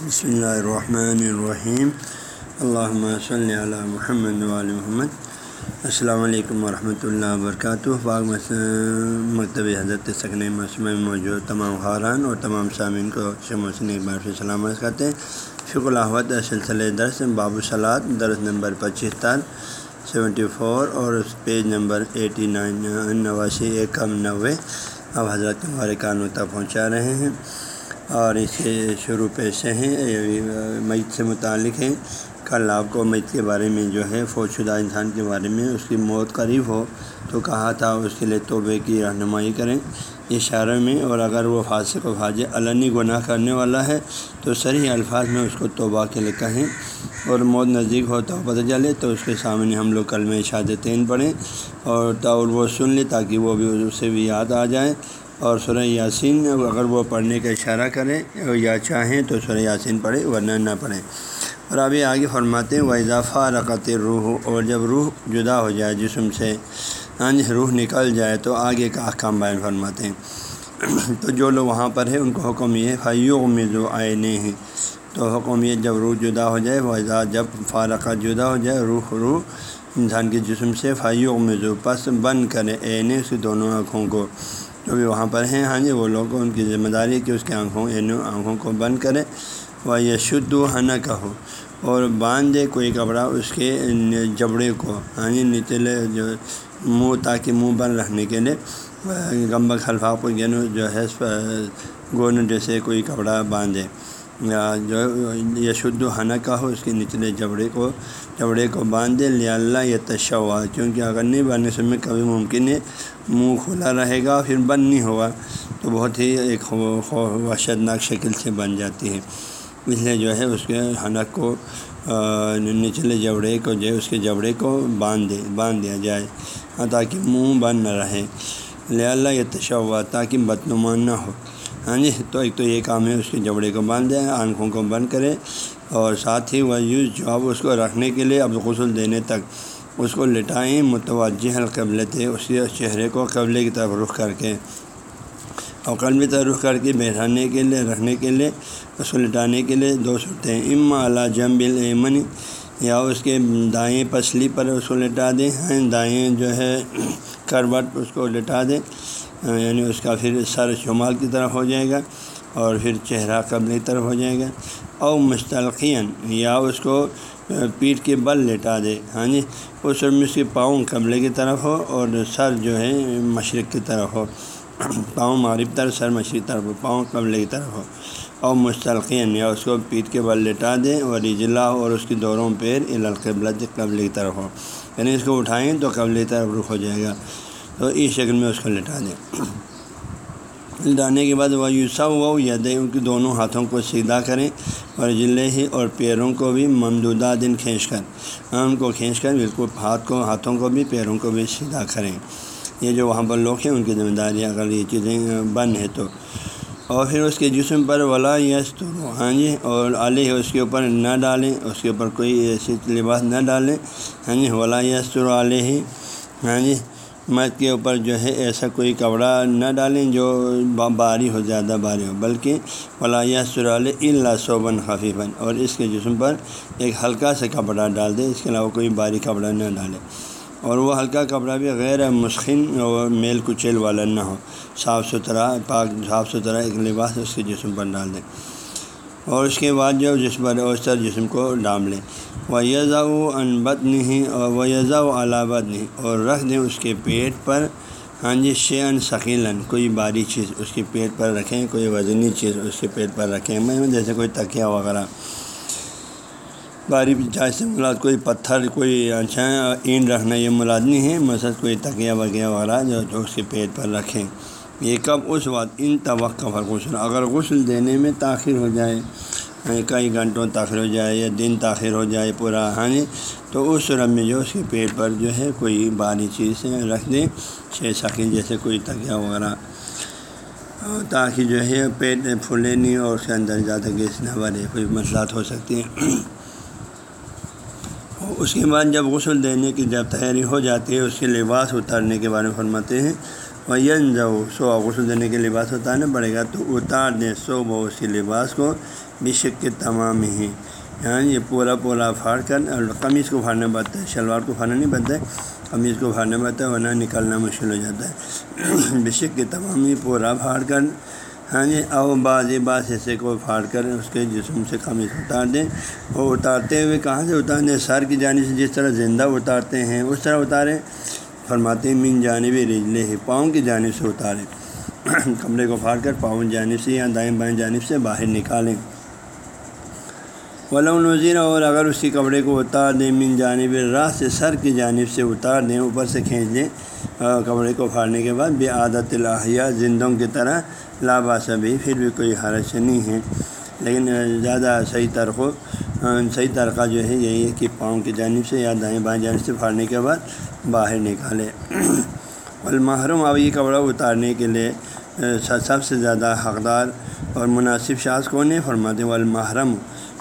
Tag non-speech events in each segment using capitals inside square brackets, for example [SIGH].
بسم اللہ الرحمن الرحیم اللہم صلی علی محمد علیہ محمد السلام علیکم ورحمۃ اللہ وبرکاتہ باغ مکتب حضرت سکن مسئلہ میں موجود تمام خاران اور تمام سامعین کو شموسن ایک بار سے سلامت کرتے ہیں فک الحمد سلسلہ درس باب سلاد درس نمبر پچہتر سیونٹی فور اور اس پیج نمبر ایٹی نائن نواسی ایک کم نوے. اب حضرت مبارکانوں تک پہنچا رہے ہیں۔ اور اس کے شروع پیشے ہیں میت سے متعلق ہیں۔ کل آپ کو میت کے بارے میں جو ہے فوج شدہ انسان کے بارے میں اس کی موت قریب ہو تو کہا تھا، اس کے لیے توبے کی رہنمائی کریں۔ اشارے میں، اور اگر وہ فاصق و فاج علنی گناہ کرنے والا ہے تو صحیح الفاظ میں اس کو توبہ کے لیے کہیں۔ اور موت نزدیک ہو تو پتہ چلے تو اس کے سامنے ہم لوگ کل میں شادتین پڑھیں۔ اور تو وہ سن لے تاکہ وہ بھی اسے بھی یاد آ جائے۔ اور سورہ یاسین اگر وہ پڑھنے کا اشارہ کریں یا چاہیں تو سورہ یاسین پڑھیں، ورنہ نہ پڑھیں۔ اور ابھی آگے فرماتے ہیں وہ اضافہ رقط روح اور جب روح جدا ہو جائے، جسم سے ہاں جی روح نکل جائے، تو آگے کا احکام بیان فرماتے ہیں۔ [CLEARS THROAT] تو جو لوگ وہاں پر ہیں، ان کو حکم یہ فیو میں جو آئے ہیں تو حکم یہ جب روح جدا ہو جائے وہ جب فارقہ جدا ہو جائے، روح روح انسان کے جسم سے فیو میں جو پس بند کرے عین اس دونوں آنکھوں کو۔ جو بھی وہاں پر ہیں ہاں جی وہ لوگ ان کی ذمہ داری کہ اس کے آنکھوں آنکھوں کو بند کرے وہ یہ شدھ و حنا کا ہو اور باندھ دے کوئی کپڑا اس کے جبڑے کو ہاں جی نچلے جو منہ، تاکہ منہ بند رکھنے کے لیے۔ گمبا خلفا کو یعنی جو ہے گون جیسے کوئی کپڑا باندھے۔ یا جو یہ شدھ و حنا کا ہو اس کے نچلے جبڑے کو جبڑے کو باندھ دے لیا اللہ یہ تشوا کیونکہ اگر نہیں باندھنے سے میں کبھی ممکن ہے منہ کھلا رہے گا پھر بند نہیں ہوگا، تو بہت ہی ایک وحشتناک شکل سے بن جاتی ہے۔ اس لیے جو ہے اس کے حنک کو نچلے جبڑے کو جو ہے اس کے جبڑے کو باندھ دے باندھ دیا جائے ہاں تاکہ منہ بند نہ رہے۔ لیا اللہ یہ تشوا تاکہ بدنمان نہ ہو۔ ہاں جی تو ایک تو یہ کام ہے اس کے جبڑے کو باندھ دیں آنکھوں کو بند کرے اور ساتھ ہی وہ یوز جو اب اس کو رکھنے کے لیے اب غسل دینے تک اس کو لٹائیں، متوجہ القبل تھے اس کے چہرے کو قبلے کی طرف رخ کر کے۔ اور قلبی طرف رخ کر کے بیٹھانے کے لیے، رکھنے کے لیے، اس کو لٹانے کے لیے دو صورتیں۔ اما اعلیٰ جم العمن یا اس کے دائیں پسلی پر اس کو لٹا دیں۔ ہاں دائیں جو ہے، کروٹ اس کو لٹا دیں۔ یعنی اس کا پھر سر شمال کی طرف ہو جائے گا۔ اور پھر چہرہ قبل کی طرف ہو جائے گا۔ اور مستلقین، یا اس کو پیٹھ کے بل لٹا دے۔ ہاں جی اس میں اس کے پاؤں قبلے کی طرف ہو اور سر جو ہے مشرق کی طرف ہو۔ پاؤں معرف طرف، سر مشرق طرف ہو، پاؤں قبلے کی طرف ہو۔ اور مستلقین، یا اس کو پیٹ کے بل لٹا دیں اور اجلا اور اس کی دوروں پیر القبل قبل کی طرف ہو۔ یعنی اس کو اٹھائیں تو قبل کی طرف رخ ہو جائے گا۔ تو اس شکل میں اس کو لٹا دیں۔ لٹانے کے بعد وہ یوسا و یادیں ان کی دونوں ہاتھوں کو سیدھا کریں اور جلے ہی اور پیروں کو بھی ممدودہ دن کھینچ کر ان کو کھینچ کر بالکل ہاتھ کو، ہاتھوں کو بھی، پیروں کو بھی سیدھا کریں۔ یہ جو وہاں پر لوگ ہیں، ان کی ذمہ داری اگر یہ چیزیں بند ہے تو۔ اور پھر اس کے جسم پر ولا یس تو ہاں جی اور آلے اس کے اوپر نہ ڈالیں، اس کے اوپر کوئی ایسی لباس نہ ڈالیں۔ ہاں جی ولا یس تو آلے ہی ہاں جی مرد کے اوپر جو ہے ایسا کوئی کپڑا نہ ڈالیں جو باری ہو زیادہ باری ہو، بلکہ ولایا سرال اللہ صوبن خفیفن اور اس کے جسم پر ایک ہلکا سا کپڑا ڈال دیں، اس کے علاوہ کوئی باری کپڑا نہ ڈالے اور وہ ہلکا کپڑا بھی غیر مسخن اور میل کچیل والا نہ ہو، صاف ستھرا، پاک صاف ستھرا ایک لباس اس کے جسم پر ڈال دیں۔ اور اس کے بعد جو جسم پر اوسر جسم کو ڈال لیں۔ وہ یزا و انبت نہیں اور وہ یزا و علابت نہیں اور رکھ دیں اس کے پیٹ پر۔ ہاں جی شین ثقیلاً، کوئی باری چیز اس کے پیٹ پر رکھیں، کوئی وزنی چیز اس کے پیٹ پر رکھیں۔ میں جیسے کوئی تکیہ وغیرہ۔ باری چاہے سے مراد کوئی پتھر، کوئی اچھا اینٹ رکھنا یہ مراد نہیں ہے۔ مثلاً کوئی تکیہ وغیرہ وغیرہ جو جو اس کے پیٹ پر رکھیں۔ یہ کب اس وقت ان توقع پر غسل اگر غسل دینے میں تاخیر ہو جائے یعنی کئی گھنٹوں تاخیر ہو جائے یا دن تاخیر ہو جائے پورا ہانی تو اس صورت میں جو اس کے پیٹ پر جو ہے کوئی باری چیز رکھ دیں، چھ ساخی جیسے کوئی تکیہ وغیرہ۔ تاکہ جو ہے پیٹ پھولے نہیں اور اس کے اندر زیادہ گیس نہ بڑھے کوئی مسئلات ہو سکتی ہیں۔ اس کے بعد جب غسل دینے کی جب تیاری ہو جاتی ہے، اس کے لباس اتارنے کے بارے میں فرماتے ہیں۔ وہ ین جو سو غسل دینے کے لباس اتارنا پڑے گا تو اتار دیں سو بہ اس کے لباس کو بشک کے تمام ہی۔ یہاں یہ پورا پورا پھاڑ کر اور قمیض کو پھاڑنا پڑتا ہے، شلوار کو پھاڑنا نہیں پڑتا ہے قمیض کو پھاڑنا پڑتا ہے، ورنہ نکالنا مشکل ہو جاتا ہے۔ [CLEARS THROAT] بشک کے تمام ہی پورا پھاڑ کر ہاں جی او بعض بعض حصے کو پھاڑ کر اس کے جسم سے قمیض اتار دیں۔ اور اتارتے ہوئے کہاں سے اتار دیں سر کی جانب سے جس طرح زندہ اتارتے ہیں، اس طرح اتاریں۔ فرماتے من جانب رجلے ہی پاؤں کی جانب سے اتاریں۔ کمرے کو پھاڑ کر پاؤں جانب سے یا دائیں بائیں جانب سے باہر نکالیں۔ ولون نظیر اور اگر اس کی کپڑے کو اتار دیں، من جانب راہ سے، سر کی جانب سے اتار دیں، اوپر سے کھینچ دیں کپڑے کو پھاڑنے کے بعد بے عادت الحیہ زندوں کی طرح لاباس بھی پھر بھی کوئی حرش نہیں ہے۔ لیکن زیادہ صحیح طرق ہاں، صحیح طریقہ جو ہے، یہی ہے کہ پاؤں کی جانب سے یا دائیں بائیں جانب سے پھاڑنے کے بعد باہر نکالے۔ المحرم اب یہ کپڑا اتارنے کے لیے سب سے زیادہ حقدار اور مناسب شاذ کون ہے؟ فرماتے والمحرم۔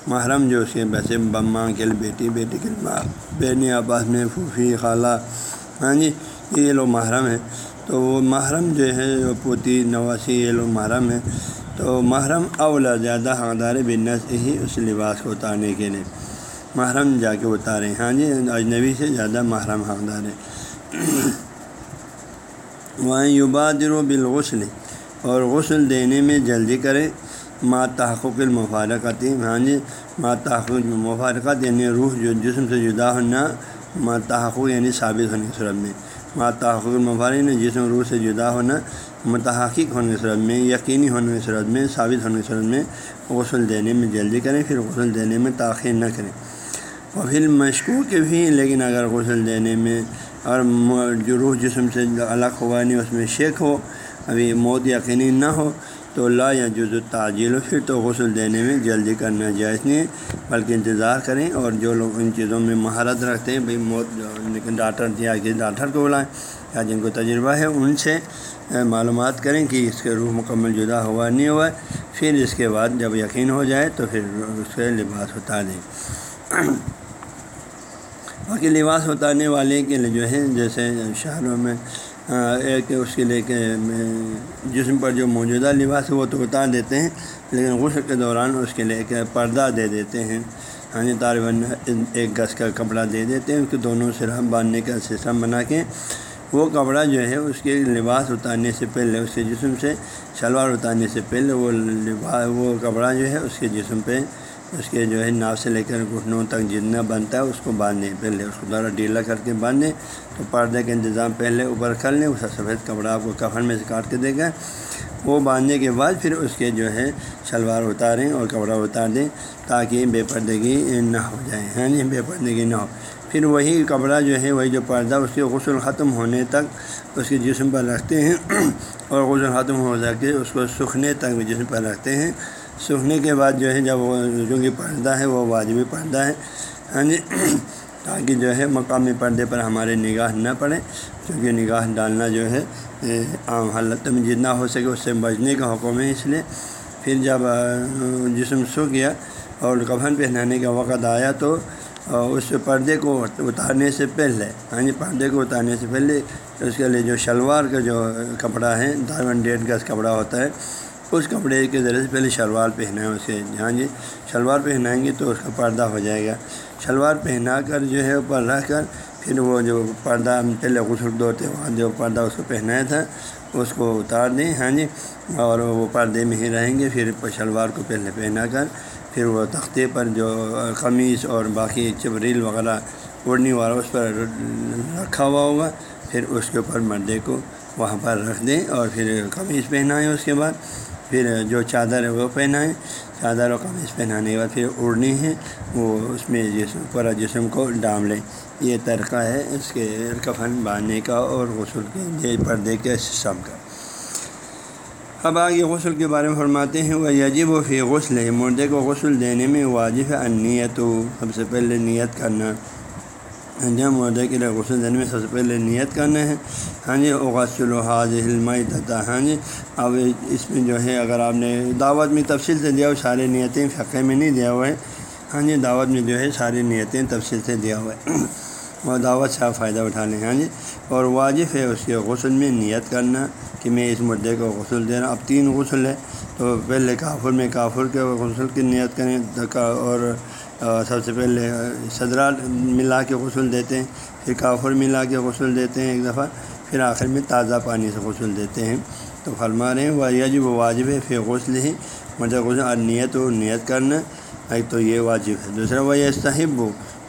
محرم جو اس کے ویسے بماں کے لیے بیٹی بیٹی کے ماں، بہن آپس میں پھوپھی، خالہ۔ ہاں جی یہ لوگ محرم ہیں۔ تو وہ محرم جو ہے پوتی، نواسی، یہ لوگ محرم ہیں۔ تو محرم اولا زیادہ حقدار بنس ہی اس لباس کو اتارنے کے لیے۔ محرم جا کے اتاریں ہاں جی اجنبی سے زیادہ محرم حقدار ہے۔ وہاں یوبادر و بالغسل، اور غسل دینے میں جلدی کریں ما تحقق المفارقتی ہاں جی ما تحقق مفارقت یعنی روح جو جسم سے جدا ہونا، ما تحقق یعنی ثابت ہونے کی صورت میں۔ ما تحقق المفارق یعنی جسم روح سے جدا ہونا، متحقق ہونے کی صورت میں، یقینی ہونے کی صورت میں، ثابت ہونے کی صورت میں غسل دینے میں جلدی کریں، پھر غسل دینے میں تاخیر نہ کریں۔ اور پھر مشکوک بھی، لیکن اگر غسل دینے میں اور جو روح جسم سے الگ ہوا نہیں اس میں شیک ہو، ابھی موت یقینی نہ ہو تو اللہ یا جز تعجیل ہو پھر تو غسل دینے میں جلدی کرنا جائز نہیں ہے، بلکہ انتظار کریں اور جو لوگ ان چیزوں میں مہارت رکھتے ہیں، بھائی موت لیکن ڈاکٹر دیا کہ ڈاکٹر کو بلائیں یا جن کو تجربہ ہے، ان سے معلومات کریں کہ اس کے روح مکمل جدا ہوا نہیں ہوا، پھر اس کے بعد جب یقین ہو جائے تو پھر اس کے لباس اتار دیں۔ [CLEARS THROAT] باقی لباس اتارنے والے کے لیے جو ہے، جیسے شہروں میں ہاں، ایک اس کے لے کے جسم پر جو موجودہ لباس ہے وہ تو اتار دیتے ہیں، لیکن غسل کے دوران اس کے لے کے پردہ دے دیتے ہیں۔ ہاں جی طالباً ایک گز کا کپڑا دے دیتے ہیں، اس کے دونوں سرام باندھنے کا سسٹم بنا کے۔ وہ کپڑا جو ہے، اس کے لباس اتارنے سے پہلے، اس کے جسم سے شلوار اتارنے سے پہلے وہ لباس وہ کپڑا جو ہے، اس کے جسم پہ اس کے جو ہے ناف سے لے کر گھٹنوں تک جتنا بنتا ہے اس کو باندھیں پہلے اس کو ذرا ڈھیلا کر کے باندھیں تو پردے کا انتظام پہلے اوپر کر لیں، اس سفید کپڑا آپ کو کفن میں سے کاٹ کے دے گا۔ وہ باندھنے کے بعد پھر اس کے جو ہے شلوار اتاریں اور کپڑا اتار دیں تاکہ بے پردگی نہ ہو جائے ہاں بے پردگی نہ ہو۔ پھر وہی کپڑا جو ہے، وہی جو پردہ، اس کے غسل ختم ہونے تک اس کے جسم پر رکھتے ہیں [CLEARS THROAT] اور غسل ختم ہو جا اس کو سوکھنے تک بھی جسم پر رکھتے ہیں۔ سوکھنے کے بعد جو ہے، جب وہ چونکہ پردہ ہے، وہ واجبی پردہ ہے۔ ہاں جی [CLEARS THROAT] تاکہ جو ہے مقامی پردے پر ہمارے نگاہ نہ پڑے کیونکہ نگاہ ڈالنا جو ہے عام حالت میں جتنا ہو سکے اس سے بچنے کا حکم ہے۔ اس لیے پھر جب جسم سو گیا اور کفن پہنانے کا وقت آیا تو اس پردے کو اتارنے سے پہلے ہاں جی پردے کو اتارنے سے پہلے اس کے لیے جو شلوار کا جو کپڑا ہے دار ڈیڑھ گز کپڑا ہوتا ہے، اس کپڑے کے ذریعے سے پہلے شلوار پہنائیں اسے ہاں جی شلوار پہنائیں گے تو اس کا پردہ ہو جائے گا۔ شلوار پہنا کر جو ہے اوپر رکھ کر پھر وہ جو پردہ پہلے غسل دوڑتے وہاں جو پردہ اس کو پہنایا تھا، اس کو اتار دیں ہاں جی اور وہ پردے میں ہی رہیں گے، پھر شلوار کو پہلے پہنا کر پھر وہ تختے پر جو قمیص اور باقی چبریل وغیرہ اڑنے والا اس پر رکھا ہوا ہوگا۔ پھر اس کے اوپر مردے کو وہاں پر رکھ دیں اور پھر قمیص پہنائیں اس کے بعد۔ پھر جو چادر ہے وہ پہنائیں۔ چادر و قمیض پہنانے کے بعد پھر اڑنی ہے۔ وہ اس میں جسم، پورا جسم کو ڈام لیں۔ یہ طریقہ ہے اس کے کفن باندھنے کا اور غسل کے پردے کے سسٹم کا۔ اب آگے غسل کے بارے میں فرماتے ہیں وہ یجب و فی غسل ہے مردے کو غسل دینے میں واجب ہے نیت سب سے پہلے نیت کرنا۔ ہاں جی مردے کے لیے غسل دینے میں سب سے پہلے نیت کرنا ہے۔ ہاں جی غسل و حاض علم تتا ہاں جی اب اس میں جو ہے، اگر آپ نے دعوت میں تفصیل سے دیا ہو سارے نیتیں فقے میں نہیں دیا ہوا ہے ہاں جی دعوت میں جو ہے، ساری نیتیں تفصیل سے دیا ہوا ہے وہ دعوت سے آپ فائدہ اٹھا لیں ہاں جی اور واجب ہے اس کے غسل میں نیت کرنا۔ کہ میں اس مردے کو غسل دے رہا ہوں اب تین غسل ہے تو پہلے کافر میں کافر کے غسل کی نیت کریں اور سب سے پہلے صدرہ ملا کے غسل دیتے ہیں، پھر کافر ملا کے غسل دیتے ہیں ایک دفعہ، پھر آخر میں تازہ پانی سے غسل دیتے ہیں۔ تو فرما رہے ہیں، وہ یج وہ واجب ہے پھر غسل ہی مطلب غسل اور نیت و نیت کرنا ایک تو یہ واجب ہے۔ دوسرا، وہ یہ صحب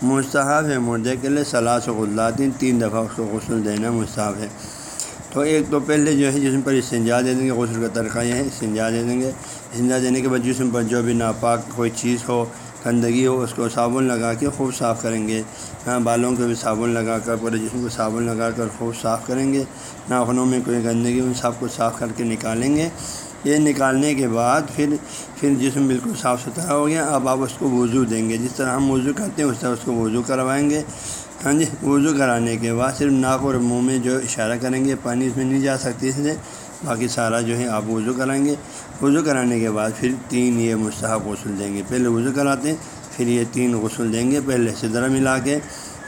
مستحب ہے مردے کے لیے صلاح و غلاطین تین دفعہ اس کو غسل دینا مستحب ہے۔ تو ایک تو پہلے جو ہے جسم پر استنجا دے دیں گے غسل کا طریقہ یہ ہے استنجا دے دیں گے استنجا دینے کے بعد جسم پر جو بھی ناپاک کوئی چیز ہو، گندگی ہو، اس کو صابن لگا کے خوب صاف کریں گے۔ ہاں بالوں کو بھی صابن لگا کر، پورے جسم کو صابن لگا کر خوب صاف کریں گے۔ ناخنوں میں کوئی گندگی ان سب کو صاف کر کے نکالیں گے۔ یہ نکالنے کے بعد پھر پھر جسم بالکل صاف ستھرا ہو گیا۔ اب آپ اس کو وضو دیں گے۔ جس طرح ہم وضو کرتے ہیں، اس طرح اس کو وضو کروائیں گے۔ ہاں جی وضو کرانے کے بعد صرف ناک اور منہ میں جو اشارہ کریں گے، پانی اس میں نہیں جا سکتی۔ اس لیے باقی سارا جو ہے، آپ وضو کرائیں گے۔ وضو کرانے کے بعد پھر تین یہ مستحق غسل دیں گے۔ پہلے وضو کراتے ہیں، پھر یہ تین غسل دیں گے۔ پہلے سدرا ملا کے۔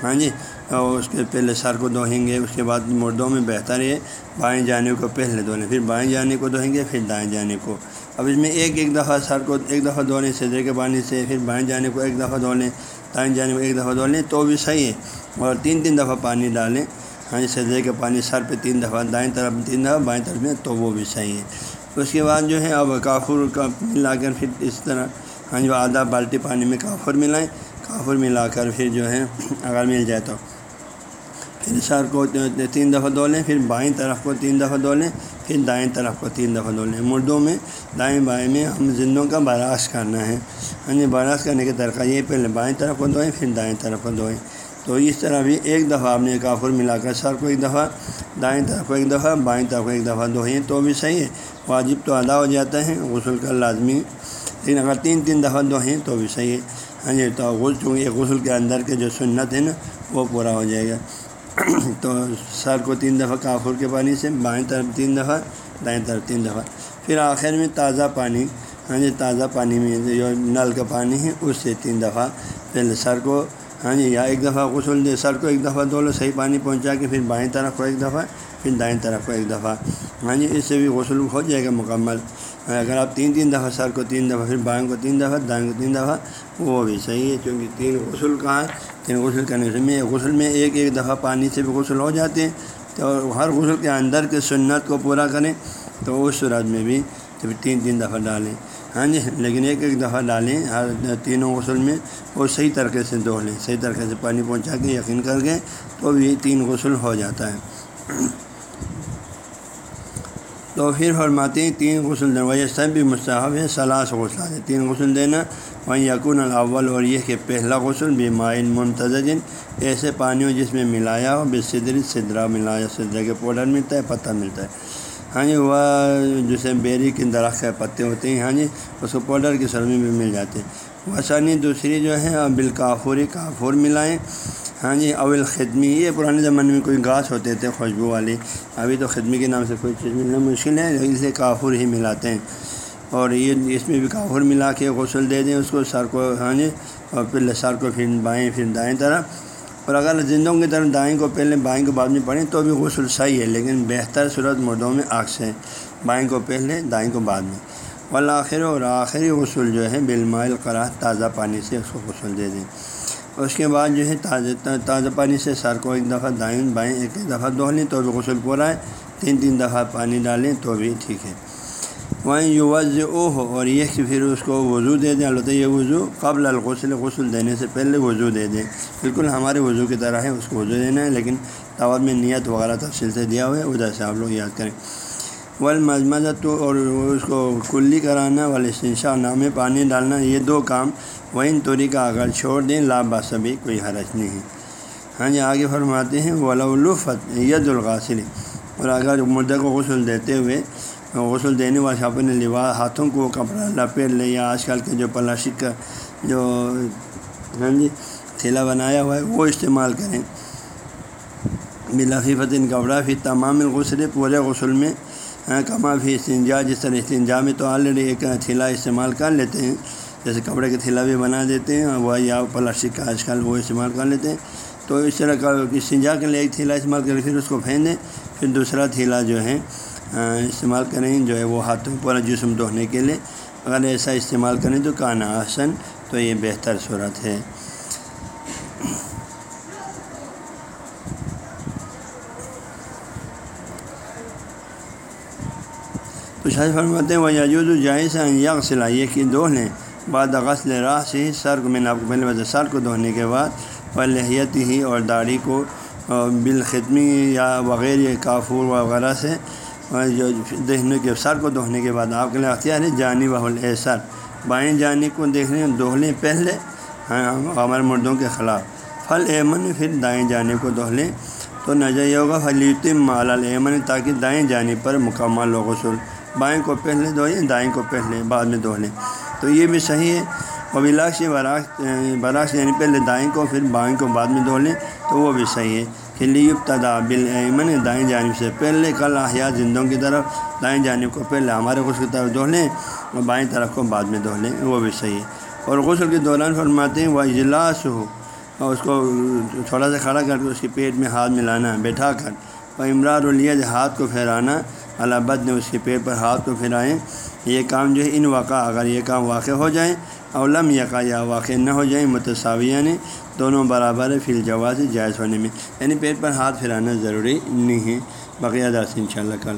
ہاں جی اور اس کے پہلے سر کو دھوئیں گے، اس کے بعد مردوں میں بہتر ہے، بائیں جانے کو پہلے دھونے، پھر بائیں جانے کو دھوئیں گے، پھر دائیں جانے کو۔ اب اس میں ایک ایک دفعہ سر کو ایک دفعہ دھو لیں سدرے کے پانی سے، پھر بائیں جانے کو ایک دفعہ دھو لیں دائیں جانے کو ایک دفعہ دھو لیں تو بھی صحیح ہے۔ اور تین تین دفعہ پانی ڈالیں۔ ہاں جی سدرے کے پانی سر پہ تین دفعہ، دائیں طرف تین دفعہ، بائیں طرف میں، تو وہ بھی صحیح ہے۔ اس کے بعد جو ہے، اب کافر کا ملا کر پھر اس طرح ہاں جو آدھا بالٹی پانی میں کافر ملائیں کافر ملا کر پھر جو ہے، اگر مل جائے تو۔ پھر سر کو تین دفعہ دھو لیں، پھر بائیں طرف کو تین دفعہ دھو لیں، پھر دائیں طرف کو تین دفعہ دھو لیں۔ مردوں میں دائیں بائیں میں ہم زندوں کا براش کرنا ہے۔ ہاں جی براش کرنے کا طریقہ یہ پہلے بائیں طرف کو دھوئیں پھر دائیں طرف کو دھوئیں تو اس طرح بھی ایک دفعہ آپ نے کافر ملا کر سر کو ایک دفعہ دائیں طرف کو ایک دفعہ، بائیں طرف کو ایک دفعہ دھوئیں تو بھی صحیح ہے۔ واجب تو ادا ہو جاتا ہے، غسل کا لازمی۔ لیکن اگر تین تین دفعہ دھوئیں تو بھی صحیح ہے۔ ہاں جی تو غسل، چونکہ غسل کے اندر کے جو سنت ہے نا، وہ پورا ہو جائے گا۔ تو سر کو تین دفعہ کافر کے پانی سے، بائیں طرف تین دفعہ، دائیں طرف تین دفعہ۔ پھر آخر میں تازہ پانی ہاں جی تازہ پانی میں جو نل کا پانی ہے، اس سے تین دفعہ۔ پہلے سر کو ہاں جی یا ایک دفعہ غسل دے، سر کو ایک دفعہ دو لو، صحیح پانی پہنچا کے پھر بائیں طرف کو ایک دفعہ، پھر دائیں طرف کو ایک دفعہ۔ ہاں جی اس سے بھی غسل ہو جائے گا مکمل۔ اگر آپ تین تین دفعہ، سر کو تین دفعہ، پھر بائیں کو تین دفعہ، دائیں کو تین دفعہ، وہ بھی صحیح ہے کیونکہ تین غسل کہاں ہے؟ تین غسل کرنے سے میں، غسل میں ایک ایک دفعہ پانی سے بھی غسل ہو جاتے ہیں۔ تو ہر غسل کے اندر کے سنت کو پورا کریں تو اس صورت میں بھی پھر تین تین دفعہ ڈالیں۔ ہاں جی لیکن ایک ایک دفعہ ڈالیں ہر تینوں غسل میں وہ صحیح طریقے سے دھو لیں۔ صحیح طریقے سے پانی پہنچا کے یقین کر کے تو بھی تین غسل ہو جاتا ہے۔ تو پھر فرماتے ہیں، تین غسل دینا وجہ سب بھی مستحب ہے صلاح سے غسل تین غسل دینا وہیں یقون الاول اور یہ کہ پہلا غسل بھی مائن منتظر ایسے پانیوں جس میں ملایا ہو بے صدری صدرا ملایا صدرہ کے پاؤڈر ملتا ہے، پتہ ملتا ہے۔ ہاں جی وہ جسے بیری کے درخت کے پتے ہوتے ہیں ہاں جی اس کو پاؤڈر کی سرمی میں مل جاتے ہیں۔ وسانی دوسری جو ہے بالکافوری کافور ملائیں۔ ہاں جی اول خدمی یہ پرانے زمانے میں کوئی گھاس ہوتے تھے، خوشبو والی۔ ابھی تو خدمی کے نام سے کوئی چیز ملنا مشکل ہے اسے کافر ہی ملاتے ہیں۔ اور یہ اس میں بھی کافر ملا کے غسل دے دیں، اس کو سر کو ہاں جی اور پہلے سر کو پھر بائیں، پھر دائیں طرف۔ اور اگر زندوں کی طرف دائیں کو پہلے بائیں کو بعد میں پڑھیں تو بھی غسل صحیح ہے، لیکن بہتر صورت مردوں میں آگ ہے۔ بائیں کو پہلے، دائیں کو بعد میں۔ والآخر اور آخری غسل جو ہے، بالمائل قرآ تازہ پانی سے اس کو غسل دے دیں۔ اس کے بعد جو ہے، تازہ تازہ پانی سے سر کو ایک دفعہ دائیں، بائیں ایک ایک دفعہ دھو لیں تو بھی غسل پورا ہے۔ تین تین دفعہ پانی ڈالیں تو بھی ٹھیک ہے۔ وہیں یو وز او ہو اور یہ کہ پھر اس کو وضو دے دیں۔ البتہ یہ وضو قبل الغسل، غسل دینے سے پہلے وضو دے دیں۔ بالکل ہمارے وضو کی طرح ہے، اس کو وضو دینا ہے، لیکن دعوت میں نیت وغیرہ تفصیل سے دیا ہوا ہے، ادھر سے آپ لوگ یاد کریں۔ ول اور اس کو کلی کرانا والا نام پانی ڈالنا، یہ دو کام۔ وہیں توری کا اگر چھوڑ دیں، لا باسبی کوئی حرج نہیں۔ ہے ہاں جی آگے فرماتے ہیں ولافت ید الغاصل اور اگر مردے کو غسل دیتے ہوئے غسل دینے والے اپنے لباس ہاتھوں کو کپڑا لپیٹ لے یا آج کل کے جو پلاسٹک کا جو ہاں جی تھیلا بنایا ہوا ہے، وہ استعمال کریں۔ بلافی فتح کپڑا پھر تمام غسل پورے غسل میں ہاں، کما بھی استنجا، جس طرح استنجا میں تو آلریڈی ایک تھیلا استعمال کر لیتے ہیں۔ جیسے کپڑے کے تھیلا بھی بنا دیتے ہیں وہ یا پلاسٹک کا آج کل وہ استعمال کر لیتے ہیں۔ تو اس طرح کا سنجا کے لیے ایک تھیلا استعمال کریں پھر اس کو پھینک دیں پھر دوسرا تھیلا جو ہے استعمال کریں، جو ہے وہ ہاتھوں پورا جسم دھونے کے لیے۔ اگر ایسا استعمال کریں تو کانا آسن تو یہ بہتر صورت ہے۔ تو شاید فرماتے ہیں وہ یجود جائز یق صلاحیے کی دو لیں بعد غسل راہ سے ہی سر کو میں نے آپ کو پہلے بتا سر کو دھونے کے بعد لحیت ہی اور داڑھی کو بالختمی یا وغیرہ کافور وغیرہ سے جو دیکھنے کے سر کو دھونے کے بعد آپ کے لیے اختیار ہے یعنی جانی بہل اے سر بائیں جانی کو دیکھنے دھو پہلے ہاں، ہمارے مردوں کے خلاف۔ پھل ایمن، پھر دائیں جانے کو دھو لیں تو نظر یہ ہوگا فلیتم مال ایمن تاکہ دائیں جانے پر مکمل ہو غسل۔ بائیں کو پہلے دھوئیں دائیں کو پہلے، بعد میں دھو لیں تو یہ بھی صحیح ہے۔ وبلاش براک براکش یعنی پہلے دائیں کو، پھر بائیں کو، بعد میں دھو لیں تو وہ بھی صحیح ہے۔ کہ ابتدا تدابل ایمن دائیں جانب سے پہلے کل احیات زندوں کی طرف دائیں جانب کو پہلے ہمارے غسل کی طرف دھو لیں اور بائیں طرف کو بعد میں دھو لیں وہ بھی صحیح ہے اور غسل کے دوران فرماتے ہیں وہ اجلاس ہو اور اس کو تھوڑا سا کھڑا کر کے اس کے پیٹ میں ہاتھ ملانا بیٹھا کر اور امرار الید ہاتھ کو اللہ بد نے اس کے پیٹ پر ہاتھ کو پھیرائیں۔ یہ کام جو ہے ان واقع، اگر یہ کام واقع ہو جائیں اولم یقا یا واقع نہ ہو جائیں متصاویہ نے دونوں برابر فی الجواز جائز ہونے میں یعنی پیٹ پر ہاتھ پھیرانا ضروری نہیں ہے۔ بقیہ درس ان شاء اللہ کل